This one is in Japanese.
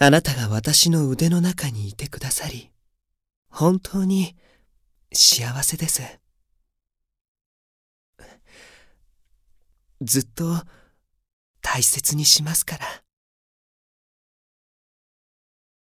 あなたが私の腕の中にいてくださり、本当に幸せです。ずっと大切にしますから。